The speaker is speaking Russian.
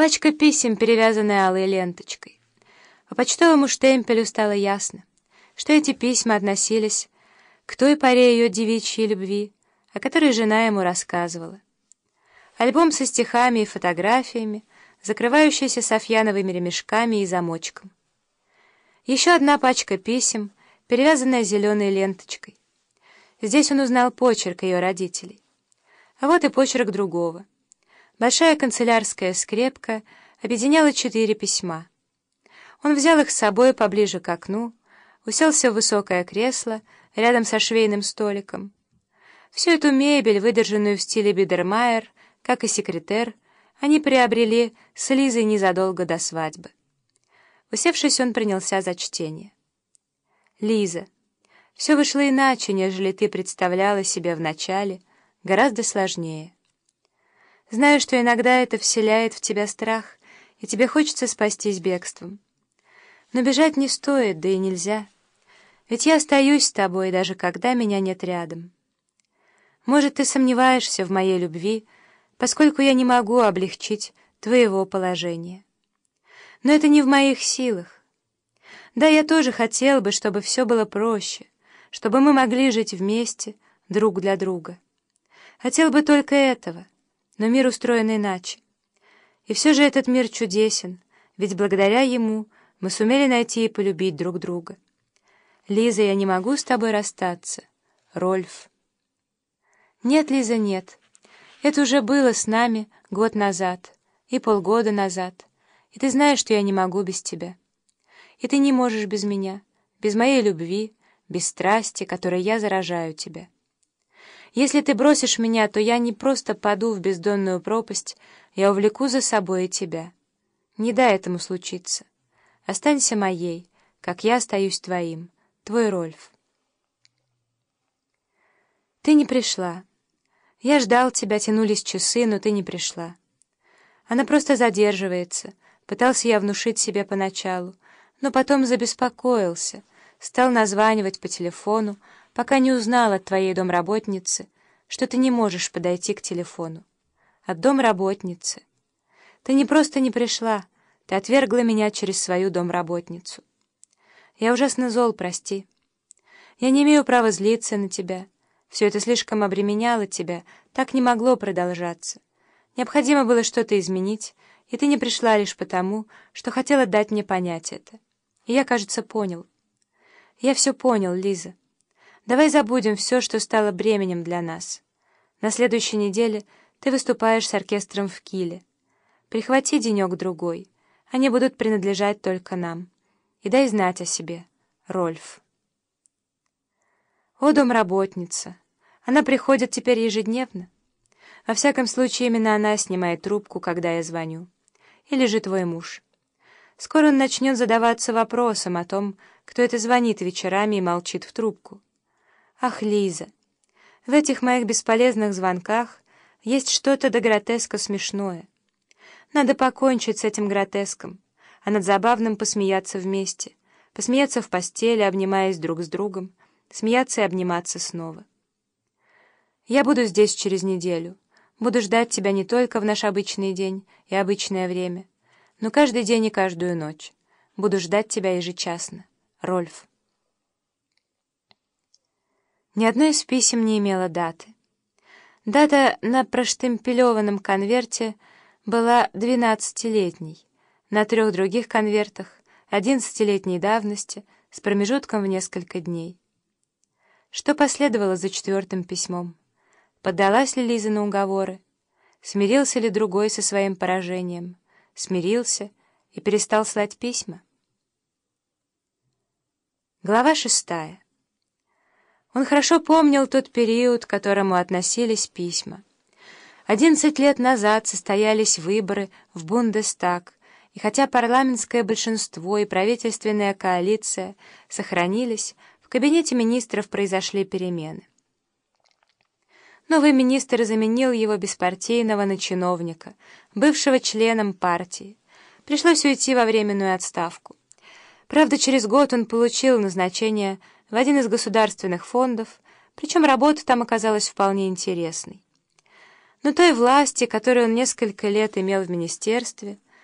Пачка писем, перевязанная алой ленточкой. По почтовому штемпелю стало ясно, что эти письма относились к той паре ее девичьей любви, о которой жена ему рассказывала. Альбом со стихами и фотографиями, закрывающийся софьяновыми ремешками и замочком. Еще одна пачка писем, перевязанная зеленой ленточкой. Здесь он узнал почерк ее родителей. А вот и почерк другого. Большая канцелярская скрепка объединяла четыре письма. Он взял их с собой поближе к окну, уселся в высокое кресло рядом со швейным столиком. Всю эту мебель, выдержанную в стиле Бидермайер, как и секретер, они приобрели с Лизой незадолго до свадьбы. Усевшись, он принялся за чтение. «Лиза, все вышло иначе, нежели ты представляла себе вначале, гораздо сложнее». Знаю, что иногда это вселяет в тебя страх, и тебе хочется спастись бегством. Но бежать не стоит, да и нельзя. Ведь я остаюсь с тобой, даже когда меня нет рядом. Может, ты сомневаешься в моей любви, поскольку я не могу облегчить твоего положения. Но это не в моих силах. Да, я тоже хотел бы, чтобы все было проще, чтобы мы могли жить вместе, друг для друга. Хотел бы только этого — но мир устроен иначе. И все же этот мир чудесен, ведь благодаря ему мы сумели найти и полюбить друг друга. Лиза, я не могу с тобой расстаться. Рольф. Нет, Лиза, нет. Это уже было с нами год назад и полгода назад. И ты знаешь, что я не могу без тебя. И ты не можешь без меня, без моей любви, без страсти, которой я заражаю тебя. Если ты бросишь меня, то я не просто паду в бездонную пропасть, я увлеку за собой и тебя. Не дай этому случиться. Останься моей, как я остаюсь твоим, твой Рольф. Ты не пришла. Я ждал тебя, тянулись часы, но ты не пришла. Она просто задерживается. Пытался я внушить себе поначалу, но потом забеспокоился, стал названивать по телефону, пока не узнал от твоей домработницы, что ты не можешь подойти к телефону. От домработницы. Ты не просто не пришла, ты отвергла меня через свою домработницу. Я ужасно зол, прости. Я не имею права злиться на тебя. Все это слишком обременяло тебя, так не могло продолжаться. Необходимо было что-то изменить, и ты не пришла лишь потому, что хотела дать мне понять это. И я, кажется, понял. Я все понял, Лиза. Давай забудем все, что стало бременем для нас. На следующей неделе ты выступаешь с оркестром в Киле. Прихвати денек-другой. Они будут принадлежать только нам. И дай знать о себе. Рольф. О, домработница! Она приходит теперь ежедневно. Во всяком случае, именно она снимает трубку, когда я звоню. Или же твой муж. Скоро он начнет задаваться вопросом о том, кто это звонит вечерами и молчит в трубку. Ах, Лиза, в этих моих бесполезных звонках есть что-то до гротеска смешное. Надо покончить с этим гротеском, а над забавным посмеяться вместе, посмеяться в постели, обнимаясь друг с другом, смеяться и обниматься снова. Я буду здесь через неделю, буду ждать тебя не только в наш обычный день и обычное время, но каждый день и каждую ночь. Буду ждать тебя ежечасно. Рольф. Ни одно из писем не имело даты. Дата на проштемпелеванном конверте была двенадцатилетней, на трех других конвертах — одиннадцатилетней давности с промежутком в несколько дней. Что последовало за четвертым письмом? Поддалась ли Лиза на уговоры? Смирился ли другой со своим поражением? Смирился и перестал слать письма? Глава шестая. Он хорошо помнил тот период, к которому относились письма. Одиннадцать лет назад состоялись выборы в Бундестаг, и хотя парламентское большинство и правительственная коалиция сохранились, в кабинете министров произошли перемены. Новый министр заменил его беспартийного на чиновника, бывшего членом партии. Пришлось уйти во временную отставку. Правда, через год он получил назначение в один из государственных фондов, причем работа там оказалась вполне интересной. Но той власти, которую он несколько лет имел в министерстве,